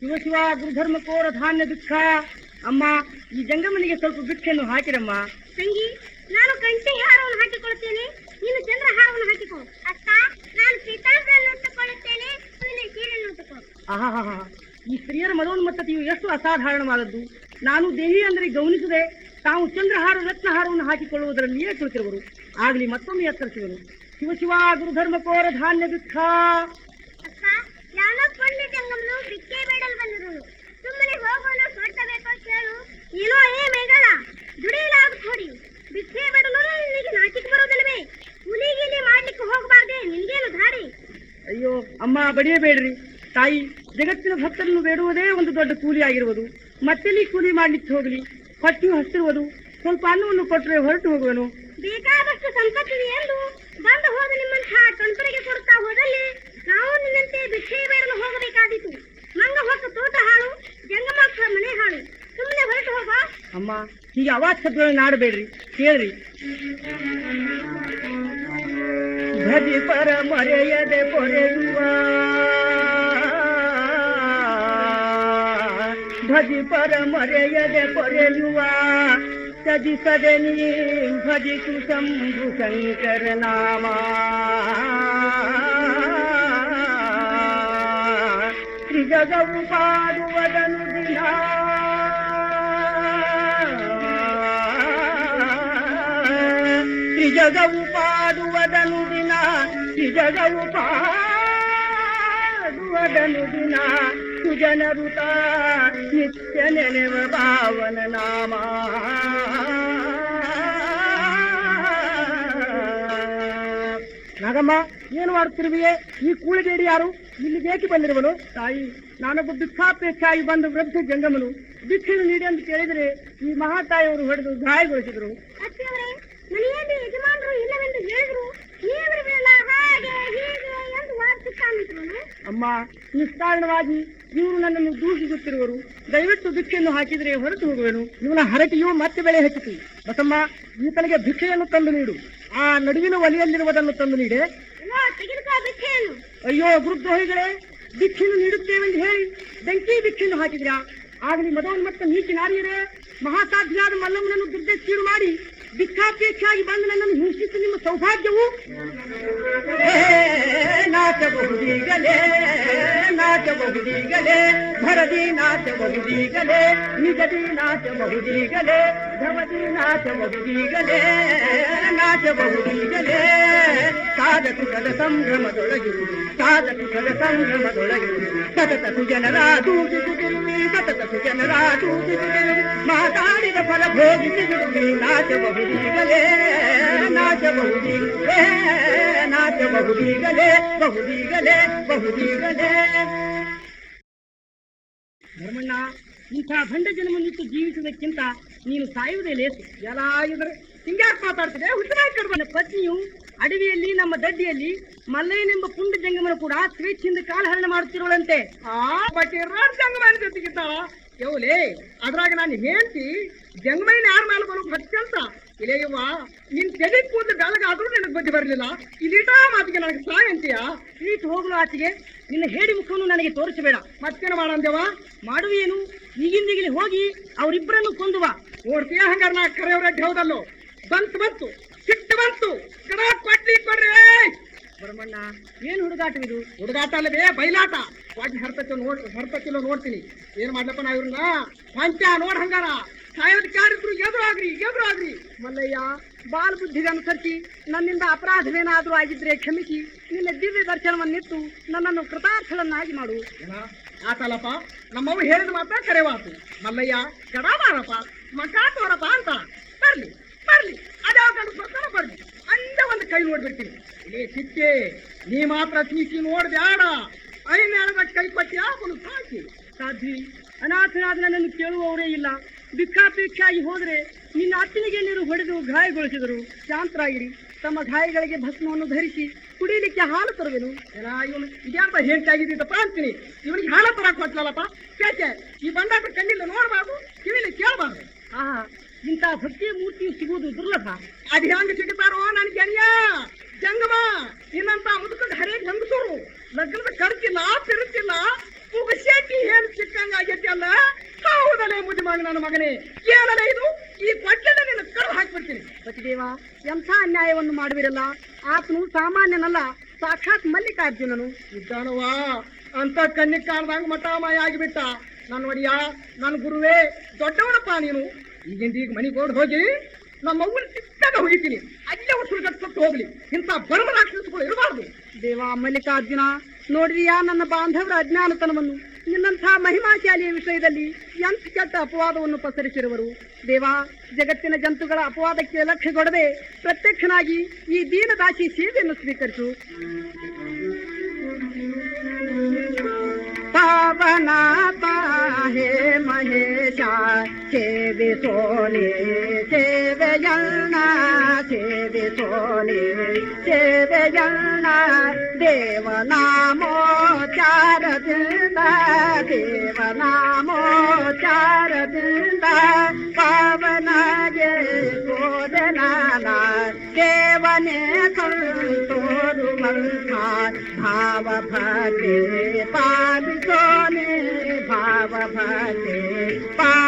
ಶಿವ ಶಿವ ಗುರುಧರ್ಮ ಕೋರ ಧಾನ್ಯ ದುಃಖ. ಅಮ್ಮ ಈ ಜಂಗಮನಿಗೆ ಸ್ವಲ್ಪ ಭಿಕ್ಷೆಯನ್ನು ಹಾಕಿರಮ್ಮ. ತಂಗಿ ನಾನು ಕಂಠಿ ಹಾರವನ್ನು ಹಾಕಿಕೊಳ್ಳುತ್ತೇನೆ. ನೀನು ಚಂದ್ರಹಾರವನ್ನು ಹಾಕಿಕೊ. ಅಕ್ಕ ನಾನು ಉಟ್ಟುಕೊಳ್ಳುತ್ತೇನೆ. ನೀನು ಸೀರೆಯನ್ನು ಉಟ್ಟುಕೊ. ಆಹಾ ಈ ಸ್ತ್ರೀಯರ ಮನೋನ್ಮತ್ತತೆಯು ಎಷ್ಟು ಅಸಾಧಾರಣವಾದದ್ದು. ನಾನು ದೇಹಿ ಅಂದರೆ ಗಮನಿಸದೆ ತಾವು ಚಂದ್ರಹಾರ ರತ್ನಹಾರವನ್ನು ಹಾಕಿಕೊಳ್ಳುವುದರಲ್ಲಿಯೇ ಕುಳಿತಿರುವರು ಆಗಲಿ ಮತ್ತೊಮ್ಮೆ ಎತ್ತರಿಸುವರು ಶಿವ ಶಿವ ಗುರುಧರ್ಮ ಕೋರ ಧಾನ್ಯ ದುಃಖ ಅಕ್ಕ ಯಾನೋ ಪುಣ್ಯ ಜಂಗಮನು ಬಿಕ್ಕೆ ಸುಮ್ಮನೆ ಹೋಗೋನು ಹೊರಟಬೇಕೋ ಕೇಳು. ಏನೋ ಏ ಮೇಗಳ ದುಡಿಯಲಾಗ ಥೋಡಿ ಬಿಕ್ಕೆ ಬಿಡಲು ನಿನಗೆ ನಾಚಿಕೆ ಬರೋದಿಲ್ಲವೇ ಹುಲಿಗಿಲಿ ಮಾಡ್ಲಿಕ್ಕೆ ಹೋಗಬಾರ್ದೆ ನಿನ್ಗೇನು ಧಾರಿ ಅಯ್ಯೋ ಅಮ್ಮ ಬಡಿಯಬೇಡ್ರಿ. ತಾಯಿ ಜಗತ್ತಿನ ಭಕ್ತರನ್ನು ಬೇಡುವುದೇ ಒಂದು ದೊಡ್ಡ ಕೂಲಿ ಆಗಿರುವುದು. ಮತ್ತೆಲ್ಲಿ ಕೂಲಿ ಮಾಡ್ಲಿಕ್ಕೆ ಹೋಗ್ಲಿ? ಹೊಟ್ಟೆಯು ಹಸಿರುವುದು ಸ್ವಲ್ಪ ಅನ್ನವನ್ನು ಕೊಟ್ಟರೆ ಹೊರಟು ಹೋಗುವನು. ಬೇಕಾದಷ್ಟು ಸಂಪತ್ತಿದೆ ಎಂದು ಬಂದು ಹೋದ ನಿಮ್ಮನ್ನ ಕಣ್ಪರಿಗೆ ಕೊಡ್ತಾ ಹೋದಲ್ಲಿ ನಾವು ನಿನ್ನಂತೆ ಭಿಕ್ಷೆ ಬೇಡಲು ಹೋಗಬೇಕಾದೀತು. ಮಂಗ ಹೊತ್ತು ಅಮ್ಮ ಹೀಗೆ ಅವಾಚ್ಯಗಳನ್ನು ಆಡಬೇಡ್ರಿ ಕೇಳ್ರಿ ಭಜಿ ಪರ ಮರೆಯದೆ ಪೊರೆಯುವ ಭಜಿ ಪರ ಮರೆಯದೆ ಪೊರೆಯುವ ಸಜಿಸದೆ ನೀ ಭಜಿಸು ಶಂಭು ಶಂಕರ ನಾಮ ತ್ರಿಜಗವು ಪಾಡುವದನು ಪಾಡುವ ಪಾಡುವದನು ದಿನ ತ್ರಿಜಗವು ಪಾಡುವದನು ದಿನ. ಸುಜನರುತ ನಿತ್ಯ ನೆನೆವ ಪಾವನ ನಾಮ. ನಾಗಮ್ಮ, ಏನು ಮಾಡುತ್ತಿರುವೆಯೇ? ಈ ಕೂಳಿಗೇಡಿ ಯಾರು? ಇಲ್ಲಿ ಏಕೆ ಬಂದಿರುವನು. ತಾಯಿ ನಾನೊಬ್ಬ ಭಿಕ್ಷಾಪೇಕ್ಷಾಗಿ ಬಂದ ವೃದ್ಧ ಜಂಗಮನು. ಭಿಕ್ಷೆಯನ್ನು ನೀಡಿ ಅಂತ ಕೇಳಿದರೆ ಈ ಮಹಾತಾಯಿಯವರು ಹೊಡೆದು ಗಾಯಗೊಳಿಸಿದರು. ಮನೆಯಲ್ಲಿ ಯಜಮಾನರು ಇಲ್ಲವೆಂದು ಹೇಳಿದ್ರು. ಬಿಡಲ್ಲ ಹಾಗೆ ಹೀಗೆ ಎಂದು ವಾದಿಸುತ್ತಾನಿದ್ರು ಅಮ್ಮ ನಿಸ್ಕಾರಣವಾಗಿ ಇವರು ನನ್ನನ್ನು ದೂಷಿಸುತ್ತಿರುವರು. ದಯವಿಟ್ಟು ಭಿಕ್ಷೆಯನ್ನು ಹಾಕಿದರೆ ಹೊರತು ಹೋಗುವೆನು. ಇವನ ಹರಟೆಯು ಮತ್ತೆ ಬೆಳೆ ಹೆಚ್ಚಿತು ಬಸಮ್ಮ ಈತನಿಗೆ ಭಿಕ್ಷೆಯನ್ನು ತಂದು ನೀಡು. ಆ ನಡುವಿನ ಒಲೆಯಲ್ಲಿರುವುದನ್ನು ತಂದು ನೀಡೆ. ಅಯ್ಯೋ ಗುರುದ್ರೋಹಿಗಳೇ ಭಿಕ್ಷೆಯನ್ನು ನೀಡುತ್ತೇವೆಂದು ಹೇಳಿ ಬೆಂಕಿ ಭಿಕ್ಷೆಯನ್ನು ಹಾಕಿದ್ರಾ? ಆಗಲಿ ಮದೋನ್ಮತ್ತ ನೀಚಿ ನಾರಿಯರೇ. ಮಹಾಸಾಧ್ಯಾದ ಮಲ್ಲಮ್ಮನನ್ನು ದುರ್ದೆಚ್ಚೀರು ಮಾಡಿ ಭಿಕ್ಷಾಪೇಕ್ಷಾಗಿ ಬಂದು ನನ್ನನ್ನು ಹಿಂಸಿಸಿ ನಿಮ್ಮ ಸೌಭಾಗ್ಯವು ನಾಚಬಹುದೀಗಲೇ ನಾಚಬಹುದೀಗಲೇ ಭರದಿ ನಾಚಬಹುದೀಗಲೇ ನಿಜದಿ ನಾಚಬಹುದೀಗಲೇ ಧವದಿ ನಾಚಬಹುದೀಗಲೇ ನಾಚಬಹುದೀಗಲೇ ಸಾಧಕು ಸದ ಸಂಭ್ರಮದೊಳಗಿರುವುದು ಸಾಧಕು ಸದ ಸಂಭ್ರಮದೊಳಗಿರುವುದು ಸತತ ಜನರ ದೂಷಿಸುತ್ತಿರುವಿ ಸತತ ಜನರ ದೂಷಿಸುತ್ತಿರುವಿ ಮಾತಾಡಿದ ಫಲ ಭೋಗಿಸಿರುವಿ ನಾಚಬಹುದೀಗಲೇ ನಾಚಬಹುದೀಗಲೇ ನಾಚಬಹುದೀಗಲೇ ಬಹುದೀಗಲೇ ಬಹುದೀಗಲೇ ಧರ್ಮಣ್ಣ ಇಂಥ ಭಂಡ ಜನ್ಮನಿತ್ತು ಜೀವಿಸುವುದಕ್ಕಿಂತ ನೀನು ಸಾಯುವುದೇ ಲೇಸು ಎಲ್ಲ ಇದ್ರೆ ಹಿಂಗ್ಯಾಕೆ ಮಾತಾಡ್ತಿದೆ ಹುಟ್ಟನಾಕರ್ಬನ ಪತ್ನಿಯು ಅಡವಿಯಲ್ಲಿ, ನಮ್ಮ ದಡ್ಡಿಯಲ್ಲಿ ಮಲ್ಲಯ್ಯನೆಂಬ ಪುಂಡ ಜಂಗಮನ ಕೂಡ ಸ್ವೇಚ್ಛೆಯಿಂದ ಕಾಲಹರಣ ಮಾಡುತ್ತಿರುವಳಂತೆ. ಆ ಬಟ್ಟೆ ಜಂಗಮನ ಜೊತೆಗಿದ್ದಾಳ. ಯೌಲೇ ಅದ್ರಾಗ ನಾನು ಹೇಳ್ತಿ ಜಂಗಮನ ಯಾರ ಮೇಲೆ ಬರೋ ಭಕ್ತಿ ಅಂತ. ಇಲ್ಲೇ ನಿನ್ ತೆಗೆ ಕೂದಲು ಬೆಳಗಾದ್ರೂ ನನಗೆ ಬುದ್ಧಿ ಬರಲಿಲ್ಲ. ಇಲ್ಲಿಟ ಮಾತಿಗೆ ನನಗೆ ಸಾಯ ಅಂತೀಯ? ಈಟ್ ಹೋಗಲು ಆಚೆಗೆ. ನಿನ್ನ ಹೇಳಿ ಮುಖವನ್ನು ನನಗೆ ತೋರಿಸಬೇಡ. ಮತ್ತೇನು ಮಾಡಂದೇವ ಮಾಡುವೇನು ಈಗಿಂದಿಗಿಲಿ ಹೋಗಿ ಅವರಿಬ್ಬರನ್ನು ಕೊಂದುವ. ನೋಡ್ತೀಯ ಹಂಗಾರ ನಾ ಕರೆಯವ್ರ ಹೌದಲ್ಲೋ? ಬಂತು ಬಂತು. ಸಿಟ್ಟು ಬಂತು. ಕಡ ಕೊಟ್ಟಿ ಕೊಡ್ರಿ. ಭರಮಣ್ಣ ಏನು ಹುಡುಗಾಟವಿದು ಹುಡುಗಾಟ ಅಲ್ಲವೇ ಬೈಲಾಟ. ವಾಟಿ ಹರ್ತಕ್ಕೆ ನೋಡ್ ಹರ್ತಕ್ಕಿಲ್ಲ ನೋಡ್ತೀನಿ. ಏನ್ ಮಾಡ್ಲಪ್ಪ ನಾ ಇವ್ರನ್ನ? ಪಂಚ ನೋಡ್ ಹಂಗಾರ. ಸಾಯೋದಕ್ಕೆ ಯಾರಿದ್ರು ಎದುರು ಆಗ್ರಿ ಎದುರು ಆಗ್ರಿ ಮಲ್ಲಯ್ಯ ಬಾಲ್ ಬುದ್ಧಿಗೆ ಅನುಸರಿಸಿ ನನ್ನಿಂದ ಅಪರಾಧವೇನಾದರೂ ಆಗಿದ್ರೆ ಕ್ಷಮಿಸಿ. ನಿನ್ನ ದಿವ್ಯ ದರ್ಶನವನ್ನಿತ್ತು ನನ್ನನ್ನು ಕೃತಾರ್ಥಳನ್ನಾಗಿ ಮಾಡು. ಏನ? ಆತಲ್ಲಪ್ಪ. ನಮ್ಮವ್ವ ಹೇಳಿದ ಮಾತ್ರ ಕರೆವಾತು. ಮಲ್ಲಯ್ಯ ಕಡ ಮಾರಪ್ಪ ಮಕ ತೋರಪ್ಪ ಅಂತ. ಬರ್ಲಿ. ಬರ್ಲಿ. ಅದ್ಯಾವ ಗಂಡು ಬರ್ಲಿ. ಅಂದ ಒಂದು ಕೈ ನೋಡ್ಬಿಡ್ತೀನಿ. ಇಲ್ಲೇ ಸಿಕ್ಕಿ ನೀ ಮಾತ್ರ ಚೀಚಿ ನೋಡ್ಬ್ಯಾಡ ಮತ್ತೆ ಕೈ ಕೊಟ್ಟಿ ಒಂದು ಸಾಕಿ. ಸಾಧ್ವಿ, ಅನಾಥನಾದ ನನ್ನನ್ನು ಕೇಳುವವರೇ ಇಲ್ಲ. ಭಿಕ್ಷಾಪೇಕ್ಷಾಗಿ ಹೋದರೆ ನಿನ್ನ ಅತ್ತಿನಿಗೆ ನೀರು ಹೊಡೆದು ಗಾಯಗೊಳಿಸಿದರು. ಶಾಂತರಾಗಿರಿ ತಮ್ಮ ಗಾಯಗಳಿಗೆ ಭಸ್ಮವನ್ನು ಧರಿಸಿ ಕುಡಿಯಲಿಕ್ಕೆ ಹಾಲು ತರುವೆನು. ಏನ ಇವನು ಇದ್ಯಾಪ ಹೇಳ್ತಾಗಿದ್ದಪ್ಪ ಅಂತೀನಿ. ಇವನಿಗೆ ಹಾಲು ತರಕ್ ಮಾಡ್ತಾರಲ್ಲಪ್ಪ ಕೇಕೆ ಈ ಬಂದಾಗ ಕಣ್ಣಿಲ್ಲ ನೋಡಬಾರ್ದು ಕಿವಿಲಿ ಕೇಳಬಾರ್ದು. ಆಹಾ ಇಂಥ ಭಕ್ತಿಯ ಮೂರ್ತಿಯು ಸಿಗುವುದು ದುರ್ಲಭ. ಅದು ಹೆಂಗ ಸಿಗುತ್ತಾರೋ ನನ್ ಗೆಳೆಯ? ಜಂಗಮ ಇನ್ನಂತ ಮುದುಕಂಡ್ ಹರೇ ಹೆಂಗಸರು ಲಗ್ನದ ಖರ್ಚಿಲ್ಲ ತಿರುಚಿಲ್ಲ ಪುಗಶೆಟ್ಟಿ ಏನು ಸಿಕ್ಕಂಗ ಆಗೈತಿ ಅಲ್ಲ? ಹೌದಲೇ ಮುದ್ದೆ ಮಾಡಿ ನನ್ನ ಮಗನೇ. ಏನಲ್ಲ ಇದು? ಈ ಪಟ್ಟಣ ನಿನ್ನ ಕರು ಹಾಕ್ಬಿಡ್ತೀನಿ. ಪತಿದೇವ ಎಂಥ ಅನ್ಯಾಯವನ್ನು ಮಾಡುವಿರಲ್ಲ? ಆತನು ಸಾಮಾನ್ಯನಲ್ಲ, ಸಾಕ್ಷಾತ್ ಮಲ್ಲಿಕಾರ್ಜುನನು. ಇದ್ದಾನವ ಅಂತ ಕಣ್ಣಿಗೆ ಕಾಣ್ದಂಗ ಮಠಾಮಾಯ ಆಗಿಬಿಟ್ಟ. ನನ್ನ ಒಡಿಯ, ನನ್ನ ಗುರುವೇ ದೊಡ್ಡವನಪ್ಪ ನೀನು. ಈಗಿಂದ ಈಗ ಮನೆಗೆ ಓಡ್ ಹೋಗಿ ನಮ್ಮ ಅವ್ವನ ಸಿಕ್ಕಾಗ ಹೋಗಿದ್ದೀನಿ ಅಲ್ಲೇ ಉಸಿರು ಕಟ್ಕೊಟ್ಟು ಹೋಗ್ಲಿ. ಇಂಥ ಬಡವ ರಾಕ್ಷಸಗಳು ಇರಬಾರ್ದು. ದೇವಾ ಮಲ್ಲಿಕಾರ್ಜುನ, ನೋಡಿದೀಯಾ ನನ್ನ ಬಾಂಧವರ ಅಜ್ಞಾನತನವನ್ನು? ನಿನ್ನಂಥ ಮಹಿಮಾಶಾಲಿಯ ವಿಷಯದಲ್ಲಿ ಎಂಥ ಕೆಟ್ಟ ಅಪವಾದವನ್ನು ಪಸರಿಸಿರುವರು? ದೇವ, ಜಗತ್ತಿನ ಜಂತುಗಳ ಅಪವಾದಕ್ಕೆ ಲಕ್ಷ್ಯ ಕೊಡದೆ ಪ್ರತ್ಯಕ್ಷನಾಗಿ ಈ ದೀನದಾಸಿ ಸೇವೆಯನ್ನು ಸ್ವೀಕರಿಸು. बनाता हे महेशा सेवे सोने सेवे जलना सेवे सोने सेवे जलना देव नामो चार दिंदा देव नामो चार दिंदा पावना ये सोदना देवने ভাতে পাল চলে ভাব ভাতে পাল